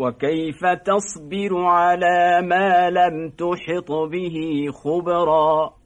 وكيف تصبر على ما لم تحط به خبرا